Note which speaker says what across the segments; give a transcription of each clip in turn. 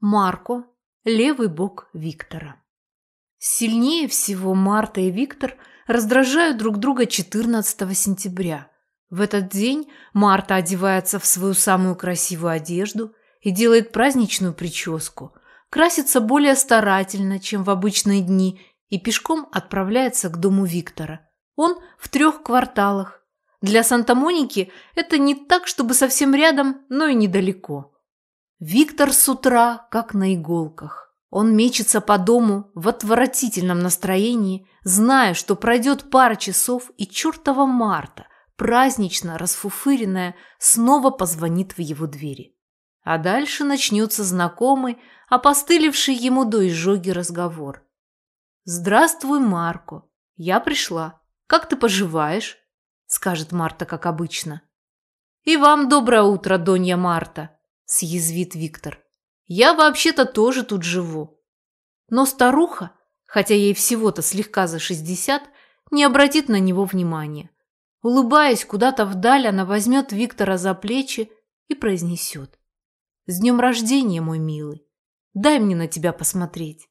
Speaker 1: Марко, левый бок Виктора. Сильнее всего Марта и Виктор раздражают друг друга 14 сентября. В этот день Марта одевается в свою самую красивую одежду и делает праздничную прическу, красится более старательно, чем в обычные дни, и пешком отправляется к дому Виктора. Он в трех кварталах. Для Санта-Моники это не так, чтобы совсем рядом, но и недалеко. Виктор с утра как на иголках. Он мечется по дому в отвратительном настроении, зная, что пройдет пара часов, и чертова Марта, празднично расфуфыренная, снова позвонит в его двери. А дальше начнется знакомый, опостылевший ему до изжоги разговор. «Здравствуй, Марко. Я пришла. Как ты поживаешь?» – скажет Марта, как обычно. «И вам доброе утро, Донья Марта», съязвит Виктор. Я вообще-то тоже тут живу. Но старуха, хотя ей всего-то слегка за шестьдесят, не обратит на него внимания. Улыбаясь куда-то вдаль, она возьмет Виктора за плечи и произнесет. «С днем рождения, мой милый! Дай мне на тебя посмотреть!»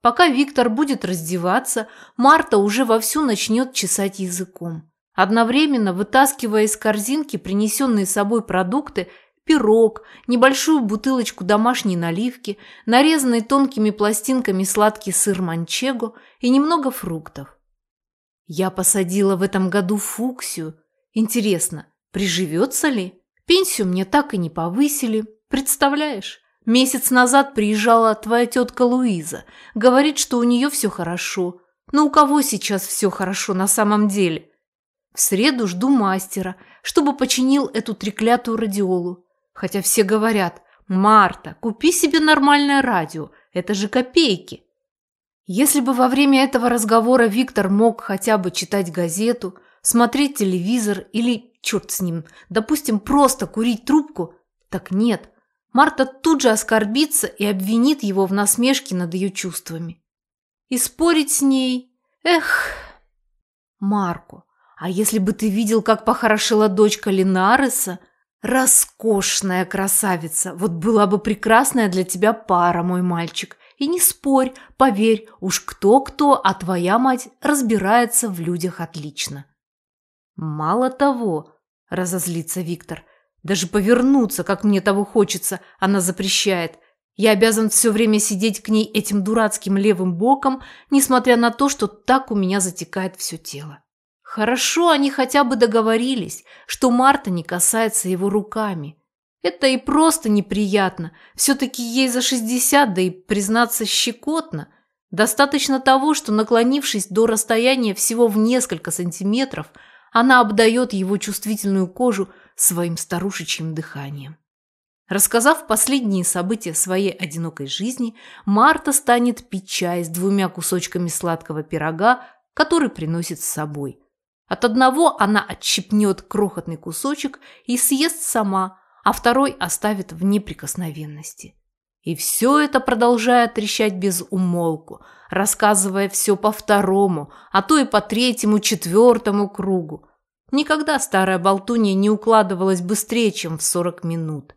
Speaker 1: Пока Виктор будет раздеваться, Марта уже вовсю начнет чесать языком, одновременно вытаскивая из корзинки принесенные с собой продукты пирог, небольшую бутылочку домашней наливки, нарезанный тонкими пластинками сладкий сыр манчего и немного фруктов. Я посадила в этом году фуксию. Интересно, приживется ли? Пенсию мне так и не повысили. Представляешь? Месяц назад приезжала твоя тетка Луиза. Говорит, что у нее все хорошо. Но у кого сейчас все хорошо на самом деле? В среду жду мастера, чтобы починил эту треклятую радиолу. Хотя все говорят, Марта, купи себе нормальное радио, это же копейки. Если бы во время этого разговора Виктор мог хотя бы читать газету, смотреть телевизор или, черт с ним, допустим, просто курить трубку, так нет. Марта тут же оскорбится и обвинит его в насмешке над ее чувствами. И спорить с ней... Эх, Марко, а если бы ты видел, как похорошела дочка Линареса, Роскошная красавица, вот была бы прекрасная для тебя пара, мой мальчик. И не спорь, поверь, уж кто-кто, а твоя мать разбирается в людях отлично. Мало того, разозлится Виктор, даже повернуться, как мне того хочется, она запрещает. Я обязан все время сидеть к ней этим дурацким левым боком, несмотря на то, что так у меня затекает все тело. Хорошо они хотя бы договорились, что Марта не касается его руками. Это и просто неприятно. Все-таки ей за 60, да и, признаться, щекотно. Достаточно того, что, наклонившись до расстояния всего в несколько сантиметров, она обдает его чувствительную кожу своим старушечьим дыханием. Рассказав последние события своей одинокой жизни, Марта станет пить чай с двумя кусочками сладкого пирога, который приносит с собой – от одного она отщипнет крохотный кусочек и съест сама, а второй оставит в неприкосновенности. И все это продолжает трещать без умолку, рассказывая все по второму, а то и по третьему, четвертому кругу. Никогда старая болтунья не укладывалась быстрее, чем в сорок минут.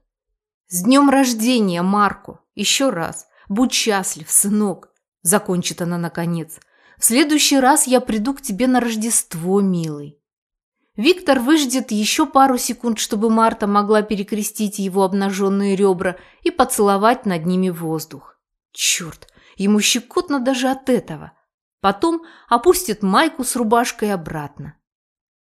Speaker 1: «С днем рождения, Марку! Еще раз! Будь счастлив, сынок!» Закончит она наконец – в следующий раз я приду к тебе на Рождество, милый». Виктор выждет еще пару секунд, чтобы Марта могла перекрестить его обнаженные ребра и поцеловать над ними воздух. Черт, ему щекотно даже от этого. Потом опустит майку с рубашкой обратно.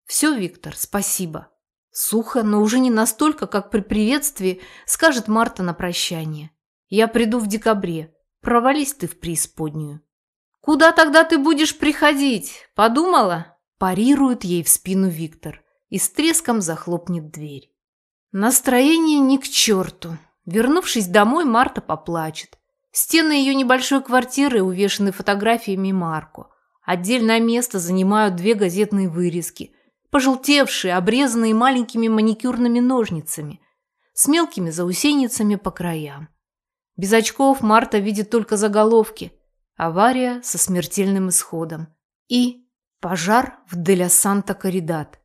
Speaker 1: «Все, Виктор, спасибо». Сухо, но уже не настолько, как при приветствии, скажет Марта на прощание. «Я приду в декабре. Провались ты в преисподнюю». «Куда тогда ты будешь приходить? Подумала?» Парирует ей в спину Виктор и с треском захлопнет дверь. Настроение ни к черту. Вернувшись домой, Марта поплачет. Стены ее небольшой квартиры увешаны фотографиями Марко. Отдельное место занимают две газетные вырезки, пожелтевшие, обрезанные маленькими маникюрными ножницами, с мелкими заусеницами по краям. Без очков Марта видит только заголовки – авария со смертельным исходом и пожар в Деля Санта Каридат.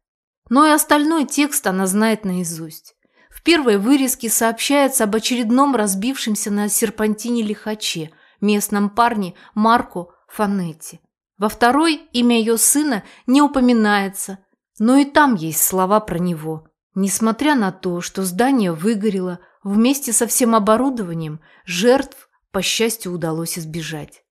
Speaker 1: Но и остальной текст она знает наизусть. В первой вырезке сообщается об очередном разбившемся на серпантине лихаче, местном парне Марко Фанетти. Во второй имя ее сына не упоминается, но и там есть слова про него. Несмотря на то, что здание выгорело, вместе со всем оборудованием жертв, по счастью, удалось избежать.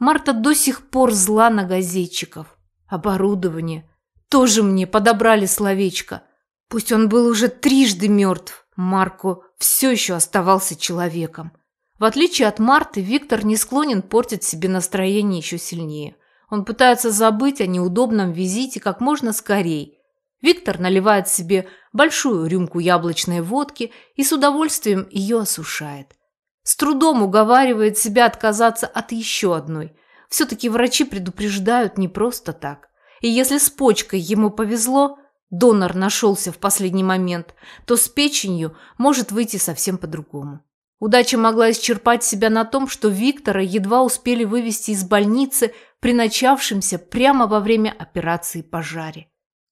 Speaker 1: Марта до сих пор зла на газетчиков. Оборудование. Тоже мне подобрали словечко. Пусть он был уже трижды мертв, Марко все еще оставался человеком. В отличие от Марты, Виктор не склонен портить себе настроение еще сильнее. Он пытается забыть о неудобном визите как можно скорее. Виктор наливает себе большую рюмку яблочной водки и с удовольствием ее осушает. С трудом уговаривает себя отказаться от еще одной. Все-таки врачи предупреждают не просто так. И если с почкой ему повезло, донор нашелся в последний момент, то с печенью может выйти совсем по-другому. Удача могла исчерпать себя на том, что Виктора едва успели вывести из больницы при начавшемся прямо во время операции пожаре.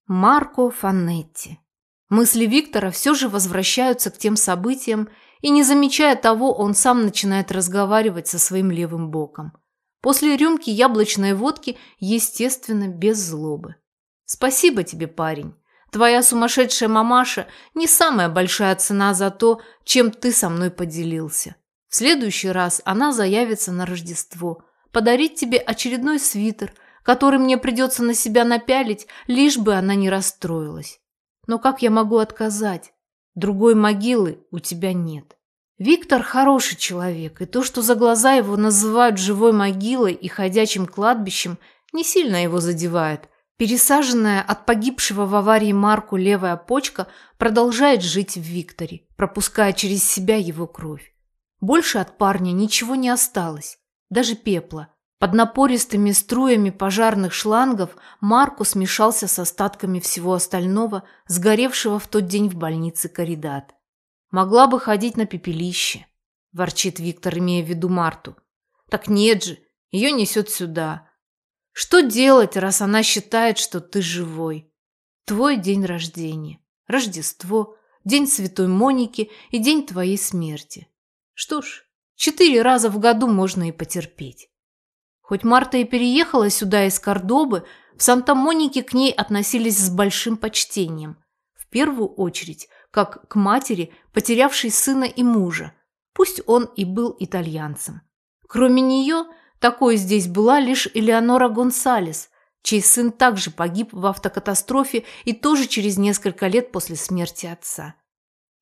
Speaker 1: Марко Фанетти. Мысли Виктора все же возвращаются к тем событиям, и не замечая того, он сам начинает разговаривать со своим левым боком. После рюмки яблочной водки, естественно, без злобы. «Спасибо тебе, парень. Твоя сумасшедшая мамаша не самая большая цена за то, чем ты со мной поделился. В следующий раз она заявится на Рождество, подарить тебе очередной свитер, который мне придется на себя напялить, лишь бы она не расстроилась. Но как я могу отказать? Другой могилы у тебя нет. Виктор хороший человек, и то, что за глаза его называют живой могилой и ходячим кладбищем, не сильно его задевает – Пересаженная от погибшего в аварии Марку левая почка продолжает жить в Викторе, пропуская через себя его кровь. Больше от парня ничего не осталось, даже пепла. Под напористыми струями пожарных шлангов Марку смешался с остатками всего остального, сгоревшего в тот день в больнице Коридат. «Могла бы ходить на пепелище», – ворчит Виктор, имея в виду Марту. «Так нет же, ее несет сюда, что делать, раз она считает, что ты живой? Твой день рождения, Рождество, день Святой Моники и день твоей смерти. Что ж, четыре раза в году можно и потерпеть. Хоть Марта и переехала сюда из Кордобы, в Санта-Монике к ней относились с большим почтением. В первую очередь, как к матери, потерявшей сына и мужа, пусть он и был итальянцем. Кроме нее, такой здесь была лишь Элеонора Гонсалес, чей сын также погиб в автокатастрофе и тоже через несколько лет после смерти отца.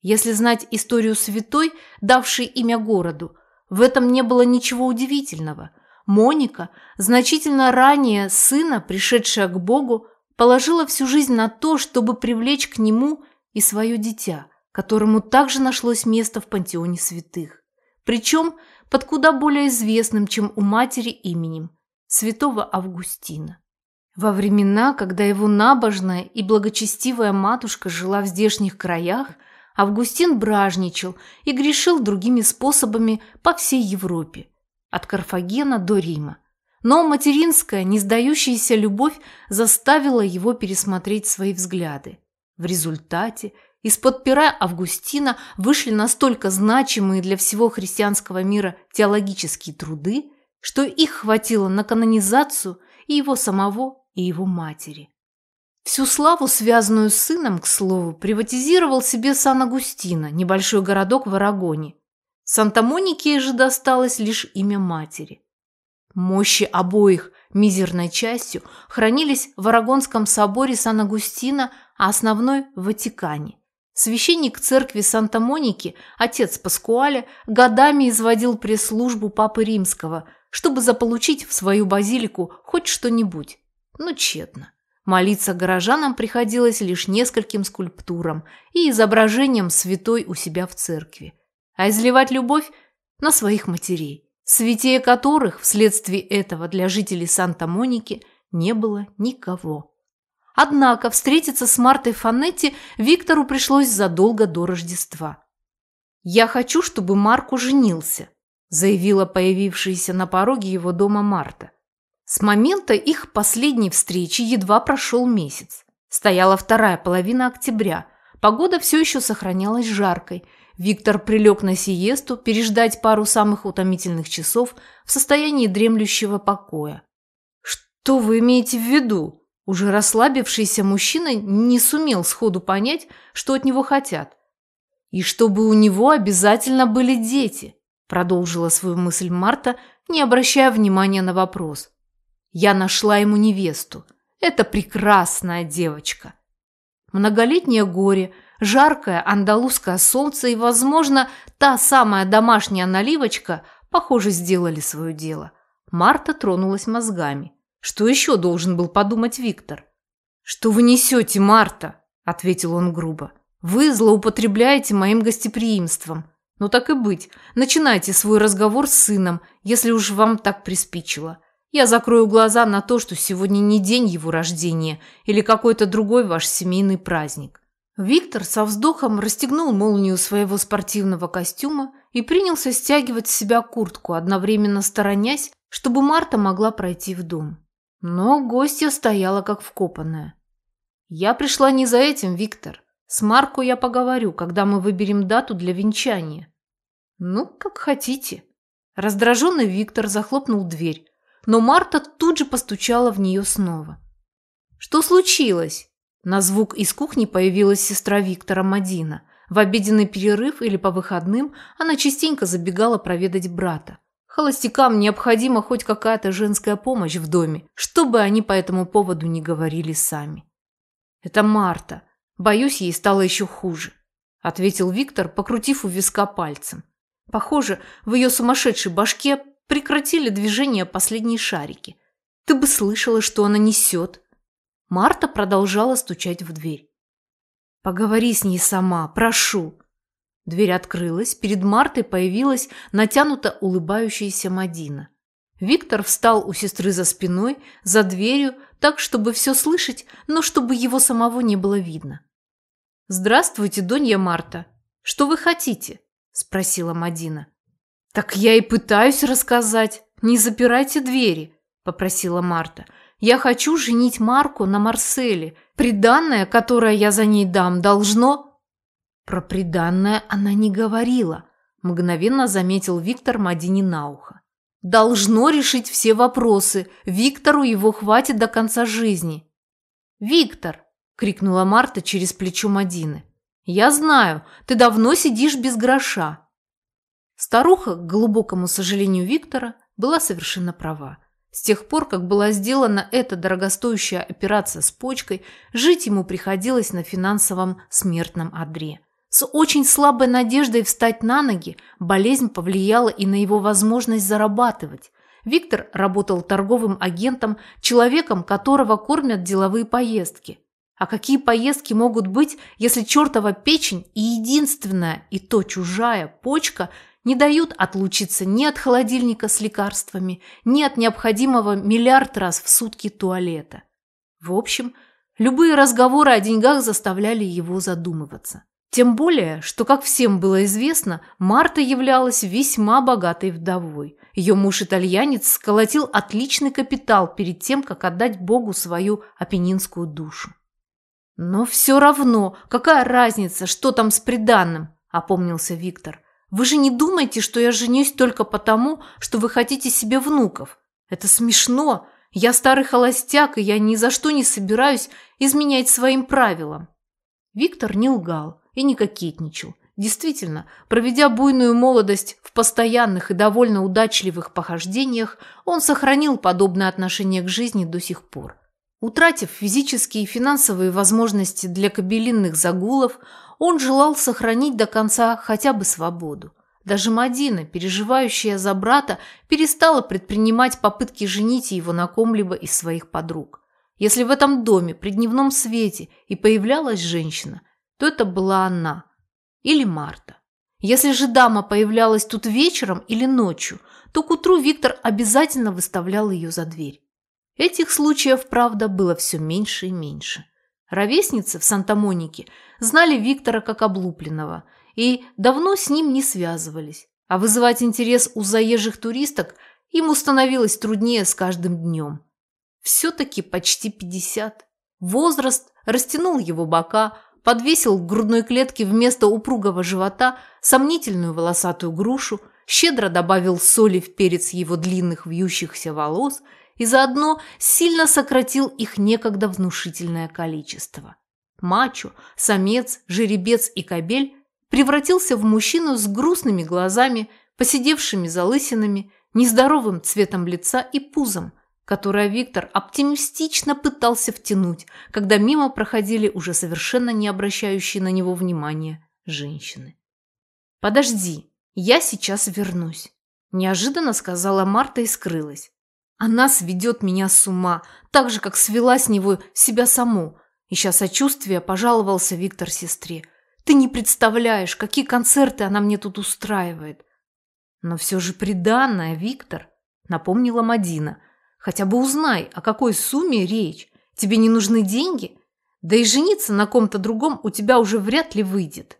Speaker 1: Если знать историю святой, давшей имя городу, в этом не было ничего удивительного. Моника, значительно ранее сына, пришедшая к Богу, положила всю жизнь на то, чтобы привлечь к нему и свое дитя, которому также нашлось место в пантеоне святых. Причем под куда более известным, чем у матери именем – святого Августина. Во времена, когда его набожная и благочестивая матушка жила в здешних краях, Августин бражничал и грешил другими способами по всей Европе, от Карфагена до Рима. Но материнская, не сдающаяся любовь заставила его пересмотреть свои взгляды. В результате – из-под пера Августина вышли настолько значимые для всего христианского мира теологические труды, что их хватило на канонизацию и его самого, и его матери. Всю славу, связанную с сыном, к слову, приватизировал себе Сан-Агустино, небольшой городок в Арагоне. Санта-Монике же досталось лишь имя матери. Мощи обоих мизерной частью хранились в Арагонском соборе Сан-Агустина, а основной – в Ватикане. Священник церкви Санта-Моники, отец Паскуаля, годами изводил пресс-службу Папы Римского, чтобы заполучить в свою базилику хоть что-нибудь. Но тщетно. Молиться горожанам приходилось лишь нескольким скульптурам и изображением святой у себя в церкви. А изливать любовь на своих матерей, святее которых вследствие этого для жителей Санта-Моники не было никого. Однако встретиться с Мартой Фанетти Виктору пришлось задолго до Рождества. «Я хочу, чтобы Марку женился», – заявила появившаяся на пороге его дома Марта. С момента их последней встречи едва прошел месяц. Стояла вторая половина октября. Погода все еще сохранялась жаркой. Виктор прилег на сиесту, переждать пару самых утомительных часов в состоянии дремлющего покоя. «Что вы имеете в виду?» Уже расслабившийся мужчина не сумел сходу понять, что от него хотят. «И чтобы у него обязательно были дети», продолжила свою мысль Марта, не обращая внимания на вопрос. «Я нашла ему невесту. Это прекрасная девочка». Многолетнее горе, жаркое андалузское солнце и, возможно, та самая домашняя наливочка, похоже, сделали свое дело. Марта тронулась мозгами. Что еще должен был подумать Виктор? «Что вы несете, Марта?» – ответил он грубо. «Вы злоупотребляете моим гостеприимством. Ну так и быть, начинайте свой разговор с сыном, если уж вам так приспичило. Я закрою глаза на то, что сегодня не день его рождения или какой-то другой ваш семейный праздник». Виктор со вздохом расстегнул молнию своего спортивного костюма и принялся стягивать с себя куртку, одновременно сторонясь, чтобы Марта могла пройти в дом. Но гостья стояла как вкопанная. «Я пришла не за этим, Виктор. С Марко я поговорю, когда мы выберем дату для венчания». «Ну, как хотите». Раздраженный Виктор захлопнул дверь, но Марта тут же постучала в нее снова. «Что случилось?» На звук из кухни появилась сестра Виктора Мадина. В обеденный перерыв или по выходным она частенько забегала проведать брата. Холостякам необходима хоть какая-то женская помощь в доме, чтобы они по этому поводу не говорили сами. «Это Марта. Боюсь, ей стало еще хуже», – ответил Виктор, покрутив у виска пальцем. Похоже, в ее сумасшедшей башке прекратили движение последние шарики. Ты бы слышала, что она несет. Марта продолжала стучать в дверь. «Поговори с ней сама, прошу», Дверь открылась, перед Мартой появилась натянуто улыбающаяся Мадина. Виктор встал у сестры за спиной, за дверью, так, чтобы все слышать, но чтобы его самого не было видно. «Здравствуйте, Донья Марта. Что вы хотите?» – спросила Мадина. «Так я и пытаюсь рассказать. Не запирайте двери», – попросила Марта. «Я хочу женить Марку на Марселе. Приданное, которое я за ней дам, должно...» Про приданное она не говорила, мгновенно заметил Виктор Мадини на ухо. Должно решить все вопросы. Виктору его хватит до конца жизни. «Виктор!» – крикнула Марта через плечо Мадины. «Я знаю, ты давно сидишь без гроша». Старуха, к глубокому сожалению Виктора, была совершенно права. С тех пор, как была сделана эта дорогостоящая операция с почкой, жить ему приходилось на финансовом смертном одре. С очень слабой надеждой встать на ноги болезнь повлияла и на его возможность зарабатывать. Виктор работал торговым агентом, человеком, которого кормят деловые поездки. А какие поездки могут быть, если чертова печень и единственная, и то чужая, почка не дают отлучиться ни от холодильника с лекарствами, ни от необходимого миллиард раз в сутки туалета? В общем, любые разговоры о деньгах заставляли его задумываться. Тем более, что, как всем было известно, Марта являлась весьма богатой вдовой. Ее муж-итальянец сколотил отличный капитал перед тем, как отдать Богу свою апеннинскую душу. «Но все равно, какая разница, что там с приданным?» – опомнился Виктор. «Вы же не думаете, что я женюсь только потому, что вы хотите себе внуков? Это смешно. Я старый холостяк, и я ни за что не собираюсь изменять своим правилам». Виктор не лгал и не кокетничал. Действительно, проведя буйную молодость в постоянных и довольно удачливых похождениях, он сохранил подобное отношение к жизни до сих пор. Утратив физические и финансовые возможности для кабелинных загулов, он желал сохранить до конца хотя бы свободу. Даже Мадина, переживающая за брата, перестала предпринимать попытки женить его на ком-либо из своих подруг. Если в этом доме при дневном свете и появлялась женщина, то это была она или Марта. Если же дама появлялась тут вечером или ночью, то к утру Виктор обязательно выставлял ее за дверь. Этих случаев, правда, было все меньше и меньше. Ровесницы в Санта-Монике знали Виктора как облупленного и давно с ним не связывались, а вызывать интерес у заезжих туристок ему становилось труднее с каждым днем. Все-таки почти 50. Возраст растянул его бока, подвесил к грудной клетке вместо упругого живота сомнительную волосатую грушу, щедро добавил соли в перец его длинных вьющихся волос и заодно сильно сократил их некогда внушительное количество. Мачо, самец, жеребец и кобель превратился в мужчину с грустными глазами, посидевшими залысинами, нездоровым цветом лица и пузом, которое Виктор оптимистично пытался втянуть, когда мимо проходили уже совершенно не обращающие на него внимания женщины. «Подожди, я сейчас вернусь», – неожиданно сказала Марта и скрылась. «Она сведет меня с ума, так же, как свела с него себя саму», – ища сочувствия, пожаловался Виктор сестре. «Ты не представляешь, какие концерты она мне тут устраивает». «Но все же приданное, Виктор», – напомнила Мадина – Хотя бы узнай, о какой сумме речь. Тебе не нужны деньги? Да и жениться на ком-то другом у тебя уже вряд ли выйдет.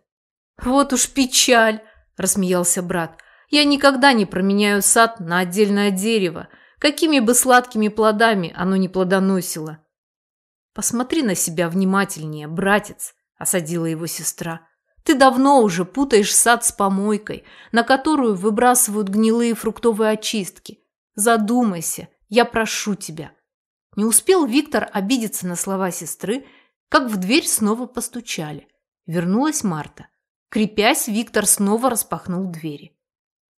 Speaker 1: Вот уж печаль, рассмеялся брат. Я никогда не променяю сад на отдельное дерево, какими бы сладкими плодами оно ни плодоносило. Посмотри на себя внимательнее, братец, осадила его сестра. Ты давно уже путаешь сад с помойкой, на которую выбрасывают гнилые фруктовые очистки. Задумайся, я прошу тебя». Не успел Виктор обидеться на слова сестры, как в дверь снова постучали. Вернулась Марта. Крепясь, Виктор снова распахнул двери.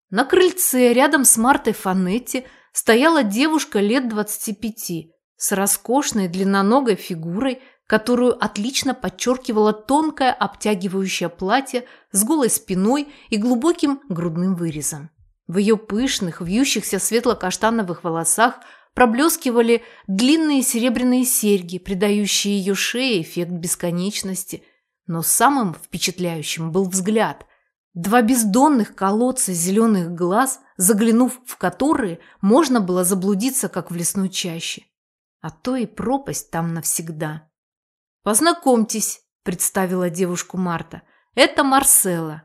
Speaker 1: На крыльце рядом с Мартой Фанетти стояла девушка лет двадцати пяти с роскошной длинноногой фигурой, которую отлично подчеркивало тонкое обтягивающее платье с голой спиной и глубоким грудным вырезом. В ее пышных, вьющихся светло-каштановых волосах проблескивали длинные серебряные серьги, придающие ее шее эффект бесконечности. Но самым впечатляющим был взгляд. Два бездонных колодца зеленых глаз, заглянув в которые, можно было заблудиться, как в лесной чаще. А то и пропасть там навсегда. «Познакомьтесь», – представила девушку Марта. «Это Марсела,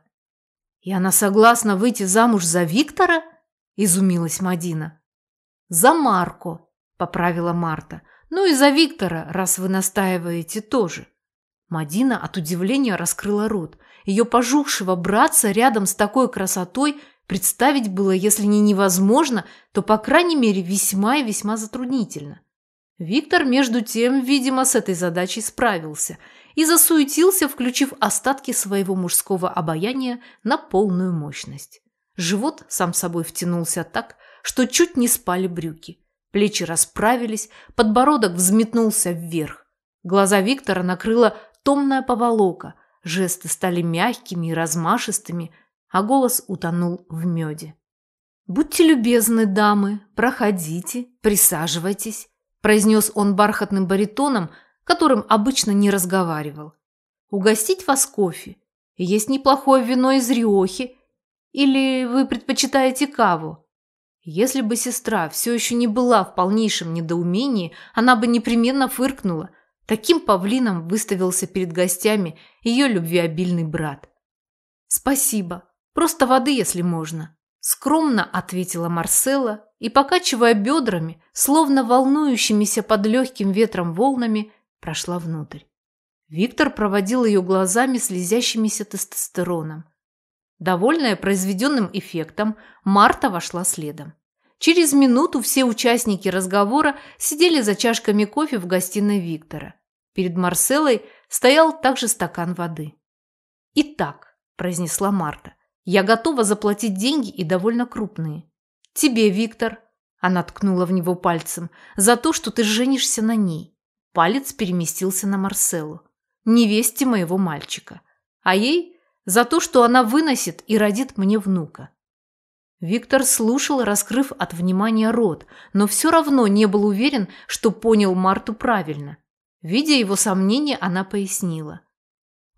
Speaker 1: «И она согласна выйти замуж за Виктора?» – изумилась Мадина. «За Марко», – поправила Марта. «Ну и за Виктора, раз вы настаиваете, тоже». Мадина от удивления раскрыла рот. Ее пожухшего братца рядом с такой красотой представить было, если не невозможно, то, по крайней мере, весьма и весьма затруднительно. Виктор, между тем, видимо, с этой задачей справился – и засуетился, включив остатки своего мужского обаяния на полную мощность. Живот сам собой втянулся так, что чуть не спали брюки. Плечи расправились, подбородок взметнулся вверх. Глаза Виктора накрыла томная поволока, жесты стали мягкими и размашистыми, а голос утонул в меде. «Будьте любезны, дамы, проходите, присаживайтесь», произнес он бархатным баритоном, которым обычно не разговаривал. Угостить вас кофе. Есть неплохое вино из Риохи. Или вы предпочитаете каву? Если бы сестра все еще не была в полнейшем недоумении, она бы непременно фыркнула. Таким павлином выставился перед гостями ее любвеобильный брат. «Спасибо. Просто воды, если можно», – скромно ответила Марсела и, покачивая бедрами, словно волнующимися под легким ветром волнами, прошла внутрь. Виктор проводил ее глазами, слезящимися тестостероном. Довольная произведенным эффектом, Марта вошла следом. Через минуту все участники разговора сидели за чашками кофе в гостиной Виктора. Перед Марселой стоял также стакан воды. «Итак», – произнесла Марта, – «я готова заплатить деньги и довольно крупные. Тебе, Виктор», – она ткнула в него пальцем, – «за то, что ты женишься на ней. Палец переместился на Марселу, невесте моего мальчика, а ей за то, что она выносит и родит мне внука. Виктор слушал, раскрыв от внимания рот, но все равно не был уверен, что понял Марту правильно. Видя его сомнения, она пояснила.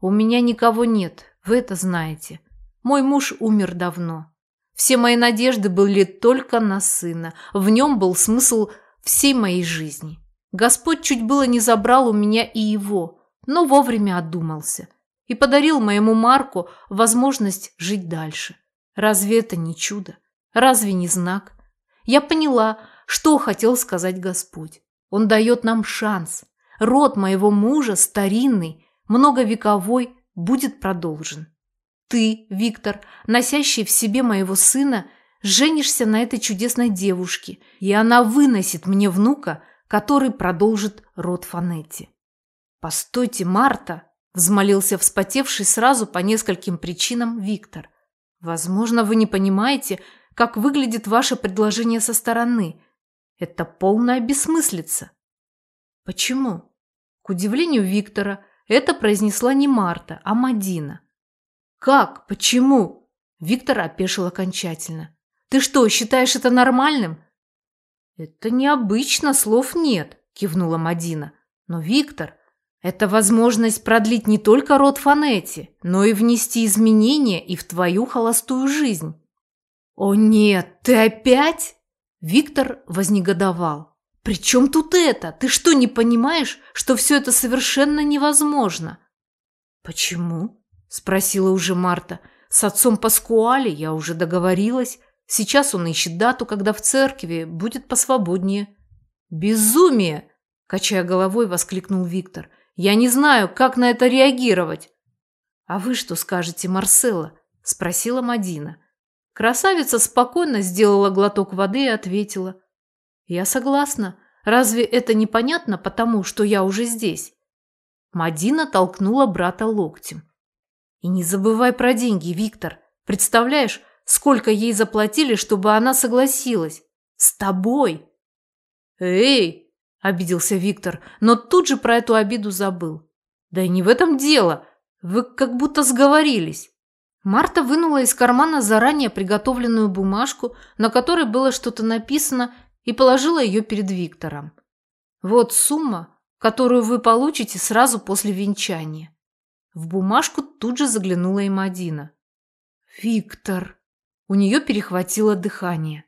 Speaker 1: «У меня никого нет, вы это знаете. Мой муж умер давно. Все мои надежды были только на сына. В нем был смысл всей моей жизни. Господь чуть было не забрал у меня и его, но вовремя отдумался и подарил моему Марку возможность жить дальше. Разве это не чудо? Разве не знак? Я поняла, что хотел сказать Господь. Он дает нам шанс. Род моего мужа старинный, многовековой, будет продолжен. Ты, Виктор, носящий в себе моего сына, женишься на этой чудесной девушке, и она выносит мне внука, который продолжит род Фанетти. «Постойте, Марта!» – взмолился вспотевший сразу по нескольким причинам Виктор. «Возможно, вы не понимаете, как выглядит ваше предложение со стороны. Это полная бессмыслица». «Почему?» К удивлению Виктора, это произнесла не Марта, а Мадина. «Как? Почему?» Виктор опешил окончательно. «Ты что, считаешь это нормальным?» «Это необычно, слов нет», – кивнула Мадина. «Но, Виктор, это возможность продлить не только род Фанетти, но и внести изменения и в твою холостую жизнь». «О нет, ты опять?» Виктор вознегодовал. «При чем тут это? Ты что, не понимаешь, что все это совершенно невозможно?» «Почему?» – спросила уже Марта. «С отцом Паскуали я уже договорилась. Сейчас он ищет дату, когда в церкви будет посвободнее». «Безумие!» – качая головой, воскликнул Виктор. «Я не знаю, как на это реагировать». «А вы что скажете, Марсела?» – спросила Мадина. Красавица спокойно сделала глоток воды и ответила. «Я согласна. Разве это непонятно потому, что я уже здесь?» Мадина толкнула брата локтем. «И не забывай про деньги, Виктор. Представляешь, сколько ей заплатили, чтобы она согласилась? С тобой!» «Эй!» – обиделся Виктор, но тут же про эту обиду забыл. «Да и не в этом дело. Вы как будто сговорились». Марта вынула из кармана заранее приготовленную бумажку, на которой было что-то написано, и положила ее перед Виктором. «Вот сумма, которую вы получите сразу после венчания». В бумажку тут же заглянула и Мадина. «Виктор!» У нее перехватило дыхание.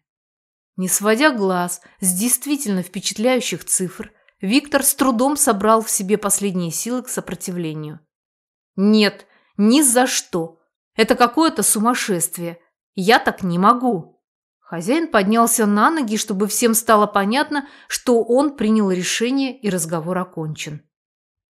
Speaker 1: Не сводя глаз с действительно впечатляющих цифр, Виктор с трудом собрал в себе последние силы к сопротивлению. «Нет, ни за что! Это какое-то сумасшествие! Я так не могу!» Хозяин поднялся на ноги, чтобы всем стало понятно, что он принял решение и разговор окончен.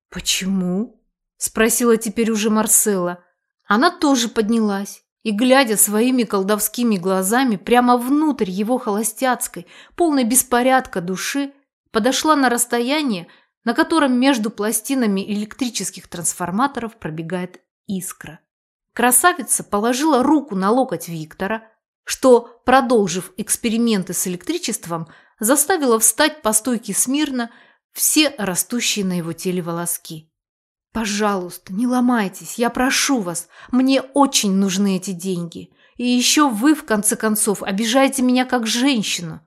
Speaker 1: «Почему?» – спросила теперь уже Марсела. Она тоже поднялась и, глядя своими колдовскими глазами прямо внутрь его холостяцкой, полной беспорядка души, подошла на расстояние, на котором между пластинами электрических трансформаторов пробегает искра. Красавица положила руку на локоть Виктора, что, продолжив эксперименты с электричеством, заставила встать по стойке смирно все растущие на его теле волоски. Пожалуйста, не ломайтесь, я прошу вас. Мне очень нужны эти деньги. И еще вы, в конце концов, обижаете меня как женщину.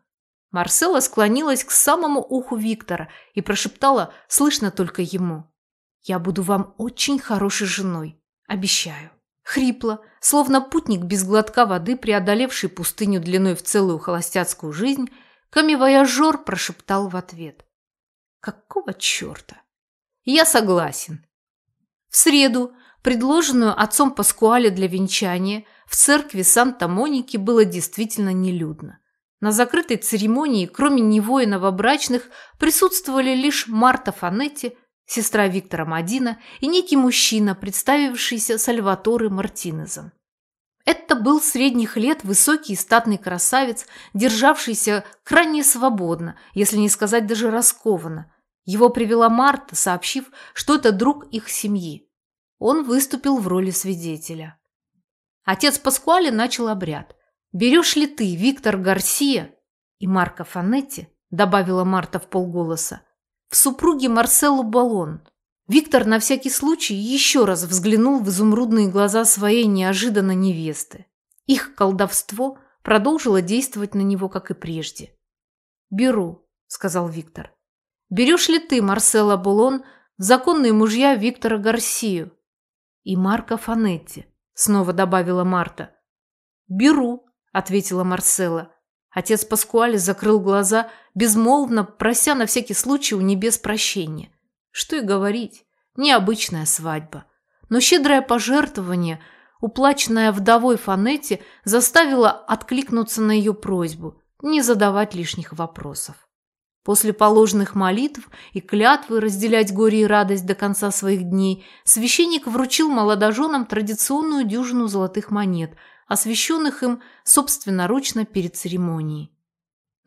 Speaker 1: Марсела склонилась к самому уху Виктора и прошептала, слышно только ему. «Я буду вам очень хорошей женой. Обещаю». Хрипло, словно путник без глотка воды, преодолевший пустыню длиной в целую холостяцкую жизнь, камевояжер прошептал в ответ. «Какого черта?» «Я согласен. В среду, предложенную отцом Паскуале для венчания, в церкви Санта-Моники было действительно нелюдно. На закрытой церемонии, кроме него и новобрачных, присутствовали лишь Марта Фанетти, сестра Виктора Мадина, и некий мужчина, представившийся Сальваторе Мартинезом. Это был средних лет высокий и статный красавец, державшийся крайне свободно, если не сказать даже раскованно, его привела Марта, сообщив, что это друг их семьи. Он выступил в роли свидетеля. Отец Паскуали начал обряд. «Берешь ли ты, Виктор Гарсия и Марко Фанетти?» добавила Марта в полголоса. «В супруге Марселу Баллон». Виктор на всякий случай еще раз взглянул в изумрудные глаза своей неожиданно невесты. Их колдовство продолжило действовать на него, как и прежде. «Беру», — сказал Виктор. Берешь ли ты, Марсела Булон, в законные мужья Виктора Гарсию? И Марка Фанетти, снова добавила Марта. Беру, ответила Марсела. Отец Паскуали закрыл глаза, безмолвно прося на всякий случай у небес прощения. Что и говорить, необычная свадьба. Но щедрое пожертвование, уплаченное вдовой Фанетти, заставило откликнуться на ее просьбу, не задавать лишних вопросов. После положенных молитв и клятвы разделять горе и радость до конца своих дней, священник вручил молодоженам традиционную дюжину золотых монет, освященных им собственноручно перед церемонией.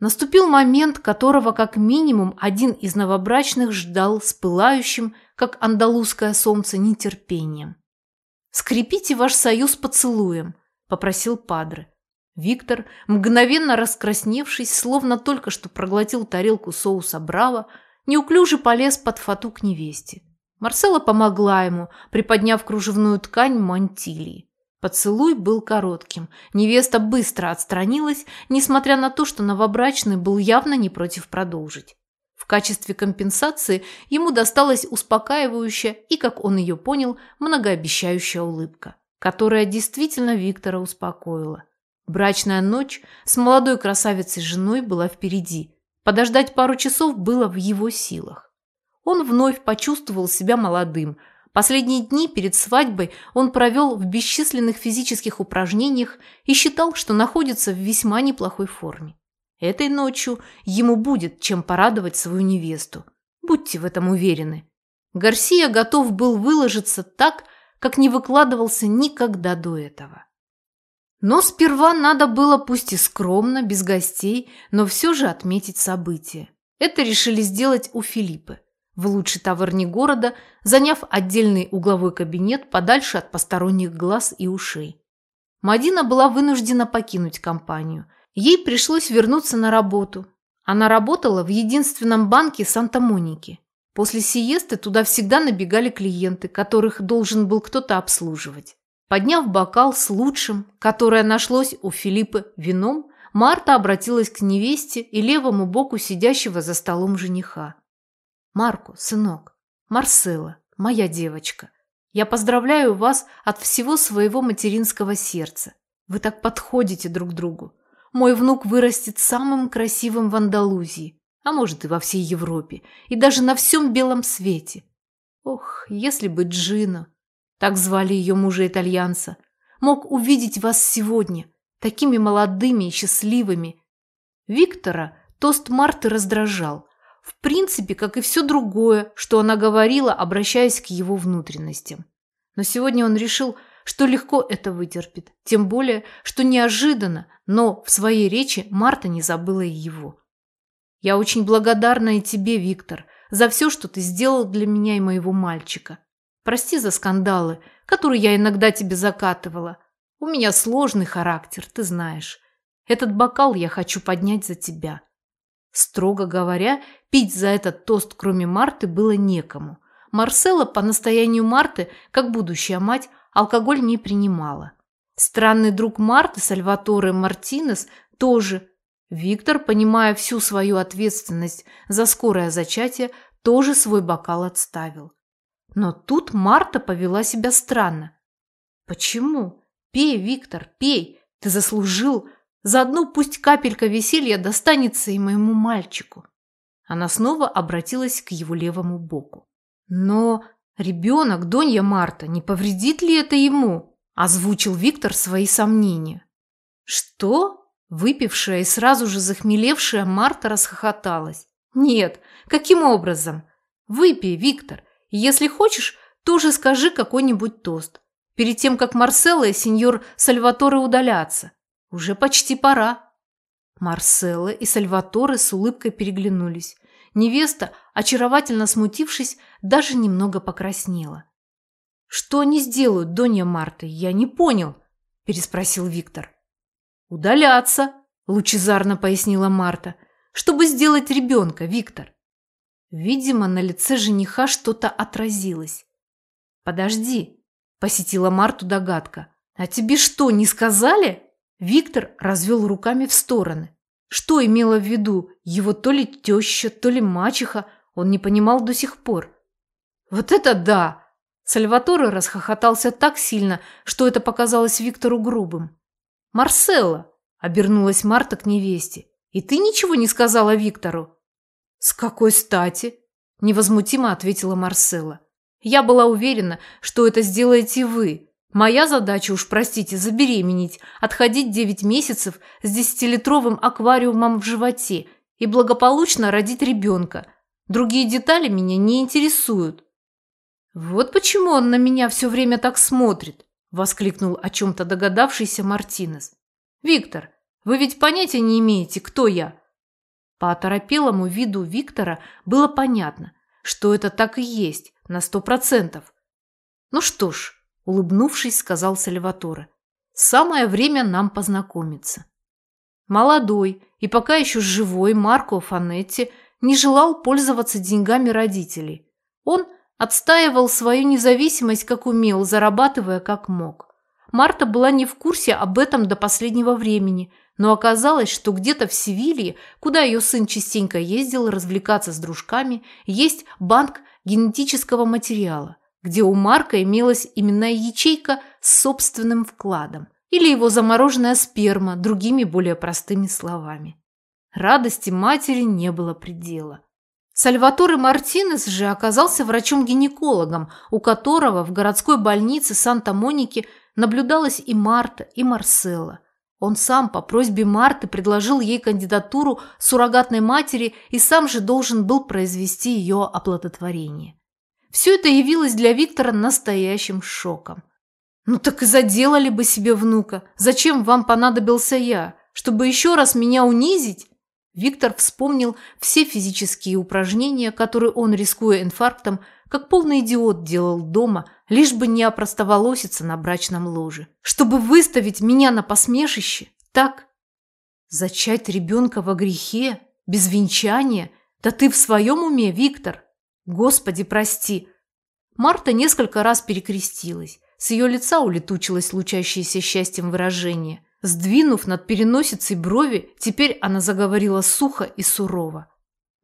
Speaker 1: Наступил момент, которого как минимум один из новобрачных ждал с пылающим, как андалузское солнце, нетерпением. «Скрепите ваш союз поцелуем», – попросил Падре. Виктор, мгновенно раскрасневшись, словно только что проглотил тарелку соуса браво, неуклюже полез под фату к невесте. Марсела помогла ему, приподняв кружевную ткань мантилии. Поцелуй был коротким. Невеста быстро отстранилась, несмотря на то, что новобрачный был явно не против продолжить. В качестве компенсации ему досталась успокаивающая и, как он ее понял, многообещающая улыбка, которая действительно Виктора успокоила. Брачная ночь с молодой красавицей-женой была впереди. Подождать пару часов было в его силах. Он вновь почувствовал себя молодым. Последние дни перед свадьбой он провел в бесчисленных физических упражнениях и считал, что находится в весьма неплохой форме. Этой ночью ему будет чем порадовать свою невесту. Будьте в этом уверены. Гарсия готов был выложиться так, как не выкладывался никогда до этого. Но сперва надо было, пусть и скромно, без гостей, но все же отметить событие. Это решили сделать у Филиппы, в лучшей таверне города, заняв отдельный угловой кабинет подальше от посторонних глаз и ушей. Мадина была вынуждена покинуть компанию. Ей пришлось вернуться на работу. Она работала в единственном банке Санта-Моники. После сиесты туда всегда набегали клиенты, которых должен был кто-то обслуживать. Подняв бокал с лучшим, которое нашлось у Филиппа вином, Марта обратилась к невесте и левому боку сидящего за столом жениха. «Марку, сынок, Марсела, моя девочка, я поздравляю вас от всего своего материнского сердца. Вы так подходите друг другу. Мой внук вырастет самым красивым в Андалузии, а может и во всей Европе, и даже на всем белом свете. Ох, если бы Джина, так звали ее мужа-итальянца, мог увидеть вас сегодня, такими молодыми и счастливыми. Виктора тост Марты раздражал, в принципе, как и все другое, что она говорила, обращаясь к его внутренностям. Но сегодня он решил, что легко это вытерпит, тем более, что неожиданно, но в своей речи Марта не забыла и его. «Я очень благодарна и тебе, Виктор, за все, что ты сделал для меня и моего мальчика. Прости за скандалы, которые я иногда тебе закатывала. У меня сложный характер, ты знаешь. Этот бокал я хочу поднять за тебя. Строго говоря, пить за этот тост, кроме Марты, было некому. Марсела по настоянию Марты, как будущая мать, алкоголь не принимала. Странный друг Марты, Сальваторе Мартинес, тоже. Виктор, понимая всю свою ответственность за скорое зачатие, тоже свой бокал отставил. Но тут Марта повела себя странно. «Почему? Пей, Виктор, пей. Ты заслужил. Заодно пусть капелька веселья достанется и моему мальчику». Она снова обратилась к его левому боку. «Но ребенок, Донья Марта, не повредит ли это ему?» Озвучил Виктор свои сомнения. «Что?» Выпившая и сразу же захмелевшая Марта расхохоталась. «Нет, каким образом? Выпей, Виктор. Если хочешь, тоже скажи какой-нибудь тост. Перед тем, как Марселла и сеньор Сальваторе удалятся. Уже почти пора». Марселла и Сальваторе с улыбкой переглянулись. Невеста, очаровательно смутившись, даже немного покраснела. «Что они сделают, Донья Марта? Я не понял», – переспросил Виктор. «Удаляться», – лучезарно пояснила Марта, – «чтобы сделать ребенка, Виктор. Видимо, на лице жениха что-то отразилось. «Подожди», – посетила Марту догадка. «А тебе что, не сказали?» Виктор развел руками в стороны. Что имела в виду его то ли теща, то ли мачеха, он не понимал до сих пор. «Вот это да!» Сальваторе расхохотался так сильно, что это показалось Виктору грубым. «Марселла!» – обернулась Марта к невесте. «И ты ничего не сказала Виктору?» «С какой стати?» – невозмутимо ответила Марсела. «Я была уверена, что это сделаете вы. Моя задача, уж простите, забеременеть, отходить девять месяцев с десятилитровым аквариумом в животе и благополучно родить ребенка. Другие детали меня не интересуют. Вот почему он на меня все время так смотрит, воскликнул о чем-то догадавшийся Мартинес. Виктор, вы ведь понятия не имеете, кто я. По оторопелому виду Виктора было понятно, что это так и есть, на сто процентов. Ну что ж, улыбнувшись, сказал Сальваторе, самое время нам познакомиться. Молодой и пока еще живой Марко Фанетти не желал пользоваться деньгами родителей. Он отстаивал свою независимость как умел, зарабатывая как мог. Марта была не в курсе об этом до последнего времени, но оказалось, что где-то в Севилье, куда ее сын частенько ездил развлекаться с дружками, есть банк генетического материала, где у Марка имелась именная ячейка с собственным вкладом или его замороженная сперма, другими более простыми словами. Радости матери не было предела. Сальваторе Мартинес же оказался врачом-гинекологом, у которого в городской больнице Санта-Моники наблюдалась и Марта, и Марселла. Он сам по просьбе Марты предложил ей кандидатуру суррогатной матери и сам же должен был произвести ее оплодотворение. Все это явилось для Виктора настоящим шоком. «Ну так и заделали бы себе внука. Зачем вам понадобился я? Чтобы еще раз меня унизить?» Виктор вспомнил все физические упражнения, которые он, рискуя инфарктом, как полный идиот делал дома, лишь бы не опростоволоситься на брачном ложе. Чтобы выставить меня на посмешище, так? Зачать ребенка во грехе, без венчания? Да ты в своем уме, Виктор? Господи, прости. Марта несколько раз перекрестилась. С ее лица улетучилось лучащееся счастьем выражение. Сдвинув над переносицей брови, теперь она заговорила сухо и сурово.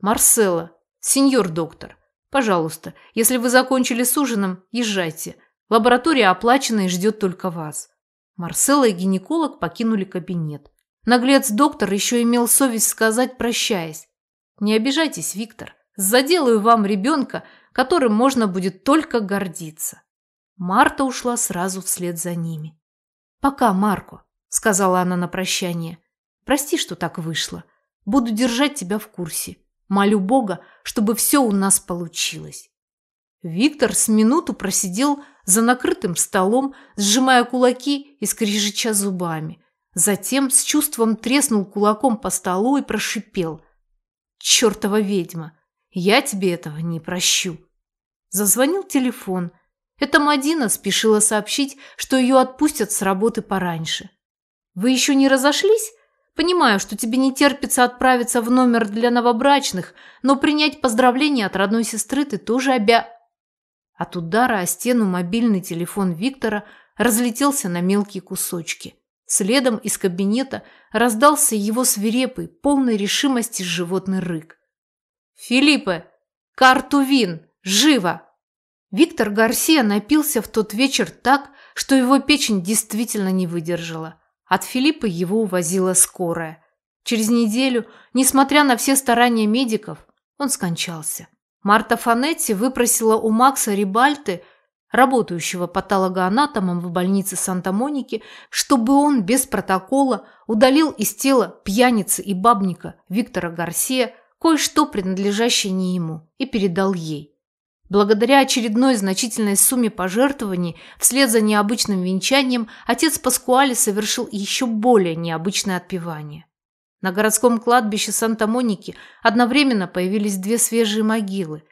Speaker 1: «Марселла, сеньор доктор, пожалуйста, если вы закончили с ужином, езжайте. Лаборатория оплачена и ждет только вас». Марселла и гинеколог покинули кабинет. Наглец-доктор еще имел совесть сказать, прощаясь. «Не обижайтесь, Виктор, заделаю вам ребенка, которым можно будет только гордиться». Марта ушла сразу вслед за ними. «Пока, Марко», сказала она на прощание. Прости, что так вышло. Буду держать тебя в курсе. Молю Бога, чтобы все у нас получилось. Виктор с минуту просидел за накрытым столом, сжимая кулаки и скрежеча зубами. Затем с чувством треснул кулаком по столу и прошипел. «Чертова ведьма! Я тебе этого не прощу!» Зазвонил телефон. Это Мадина спешила сообщить, что ее отпустят с работы пораньше. Вы еще не разошлись? Понимаю, что тебе не терпится отправиться в номер для новобрачных, но принять поздравления от родной сестры ты тоже обя...» От удара о стену мобильный телефон Виктора разлетелся на мелкие кусочки. Следом из кабинета раздался его свирепый, полный решимости животный рык. «Филиппе! Карту вин! Живо!» Виктор Гарсия напился в тот вечер так, что его печень действительно не выдержала. От Филиппа его увозила скорая. Через неделю, несмотря на все старания медиков, он скончался. Марта Фанетти выпросила у Макса Рибальты, работающего патологоанатомом в больнице Санта-Моники, чтобы он без протокола удалил из тела пьяницы и бабника Виктора Гарсия кое-что, принадлежащее не ему, и передал ей. Благодаря очередной значительной сумме пожертвований, вслед за необычным венчанием, отец Паскуали совершил еще более необычное отпевание. На городском кладбище Санта-Моники одновременно появились две свежие могилы.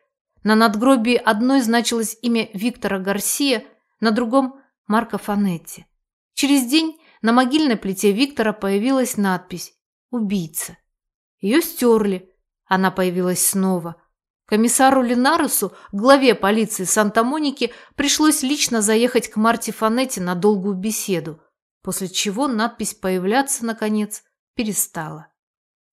Speaker 1: На надгробии одной значилось имя Виктора Гарсия, на другом – Марко Фанетти. Через день на могильной плите Виктора появилась надпись «Убийца». Ее стерли, она появилась снова – Комиссару Линарусу, главе полиции Санта-Моники, пришлось лично заехать к Марте Фанетти на долгую беседу, после чего надпись появляться, наконец, перестала.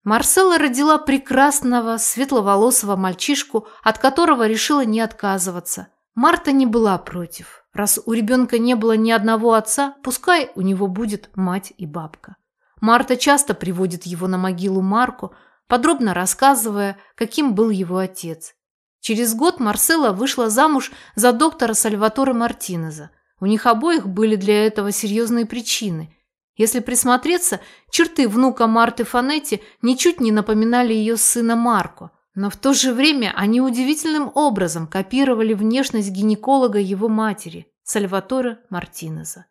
Speaker 1: Марселла родила прекрасного, светловолосого мальчишку, от которого решила не отказываться. Марта не была против. Раз у ребенка не было ни одного отца, пускай у него будет мать и бабка. Марта часто приводит его на могилу Марку, подробно рассказывая, каким был его отец. Через год Марсела вышла замуж за доктора Сальватора Мартинеза. У них обоих были для этого серьезные причины. Если присмотреться, черты внука Марты Фанетти ничуть не напоминали ее сына Марко, но в то же время они удивительным образом копировали внешность гинеколога его матери, Сальваторе Мартинеза.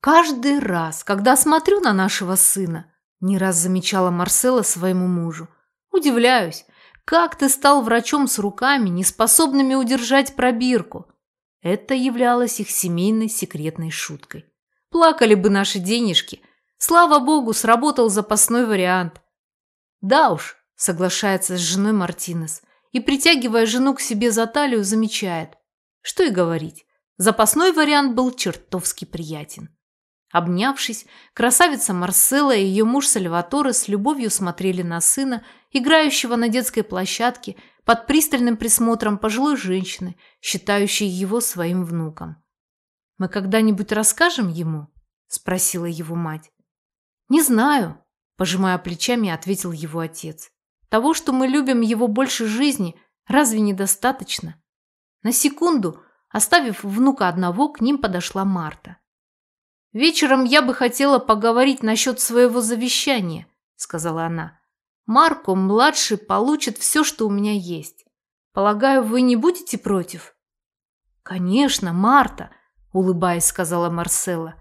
Speaker 1: «Каждый раз, когда смотрю на нашего сына, не раз замечала Марсела своему мужу, удивляюсь, как ты стал врачом с руками, неспособными удержать пробирку? Это являлось их семейной секретной шуткой. Плакали бы наши денежки. Слава богу, сработал запасной вариант. Да уж, соглашается с женой Мартинес и, притягивая жену к себе за талию, замечает. Что и говорить, запасной вариант был чертовски приятен. Обнявшись, красавица Марсела и ее муж Сальваторе с любовью смотрели на сына, играющего на детской площадке под пристальным присмотром пожилой женщины, считающей его своим внуком. «Мы когда-нибудь расскажем ему?» – спросила его мать. «Не знаю», – пожимая плечами, ответил его отец. «Того, что мы любим его больше жизни, разве недостаточно?» На секунду, оставив внука одного, к ним подошла Марта. «Вечером я бы хотела поговорить насчет своего завещания», – сказала она. «Марко, младший, получит все, что у меня есть. Полагаю, вы не будете против?» «Конечно, Марта», – улыбаясь, сказала Марсела.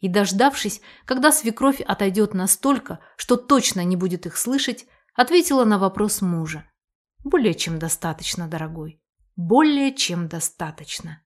Speaker 1: И, дождавшись, когда свекровь отойдет настолько, что точно не будет их слышать, ответила на вопрос мужа. «Более чем достаточно, дорогой. Более чем достаточно».